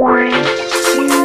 Why?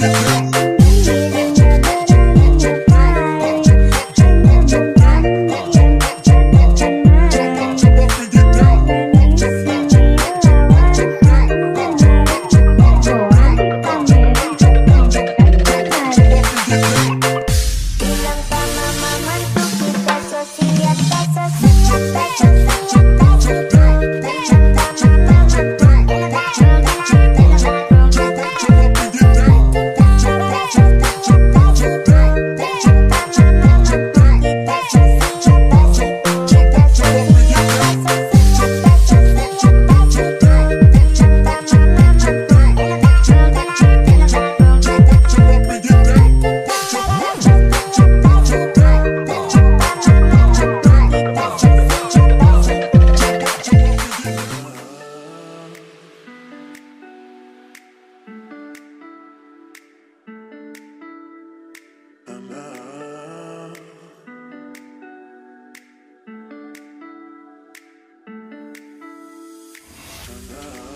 Thank you. 아.